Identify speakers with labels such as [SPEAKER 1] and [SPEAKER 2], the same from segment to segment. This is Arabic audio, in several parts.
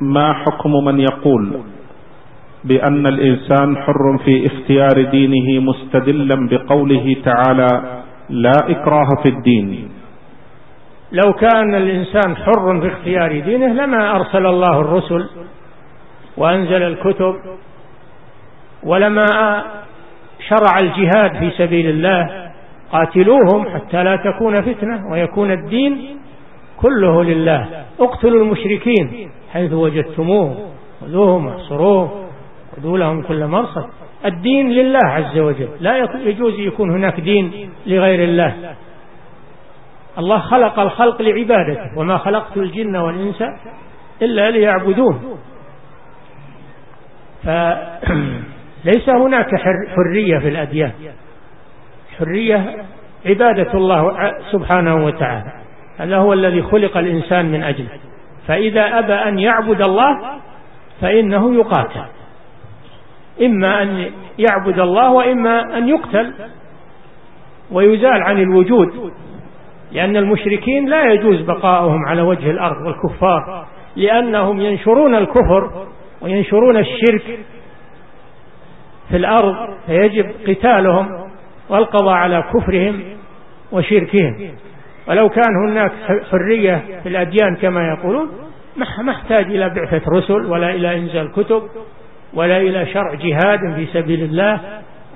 [SPEAKER 1] ما حكم من يقول بأن الإنسان حر في اختيار دينه مستدلا بقوله تعالى لا إكراه في الدين؟
[SPEAKER 2] لو كان الإنسان حر في اختيار دينه لما أرسل الله الرسل وأنزل الكتب ولما شرع الجهاد في سبيل الله قاتلوهم حتى لا تكون فتنة ويكون الدين كله لله. اقتلوا المشركين حيث وجدتموه. خذوهم واحصروهم خذوا لهم كل مرصد. الدين لله عز وجل. لا يجوز يكون هناك دين لغير الله. الله خلق الخلق لعبادته. وما خلقت الجن والإنس إلا ليعبدون. فليس هناك حرية في الأديان. حرية عبادة الله سبحانه وتعالى. هذا هو الذي خلق الإنسان من أجله فإذا أبى أن يعبد الله فإنه يقاتل. إما أن يعبد الله وإما أن يقتل ويزال عن الوجود لأن المشركين لا يجوز بقاؤهم على وجه الأرض والكفار لأنهم ينشرون الكفر وينشرون الشرك في الأرض فيجب قتالهم والقضاء على كفرهم وشركهم. ولو كان هناك حرية في الأديان كما يقولون ما احتاج إلى بعثة رسل ولا إلى إنزال كتب ولا إلى شرع جهاد في سبيل الله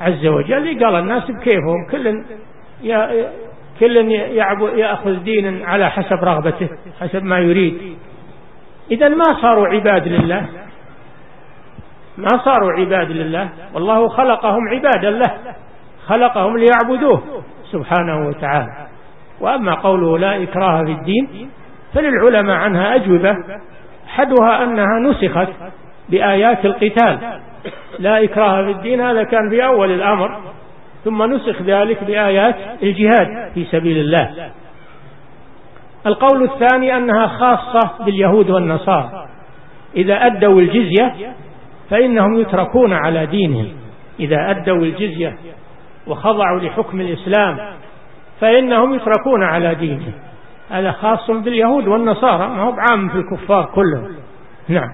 [SPEAKER 2] عز وجل. قال الناس بكيفهم كل كل يأخذ دين على حسب رغبته حسب ما يريد. إذا ما صاروا عباد لله ما صاروا عباد لله والله خلقهم عبادا له خلقهم ليعبدوه سبحانه وتعالى. وأما قوله لا إكراه في الدين فللعلماء عنها أجوبة حدها أنها نسخت بآيات القتال. لا إكراه في الدين هذا كان في أول الأمر ثم نسخ ذلك بآيات الجهاد في سبيل الله. القول الثاني أنها خاصة باليهود والنصارى. إذا أدوا الجزية فإنهم يتركون على دينهم. إذا أدوا الجزية وخضعوا لحكم الإسلام فإنهم يتركون على دينهم هذا خاص باليهود والنصارى ما هو بعام في الكفار كلهم. نعم.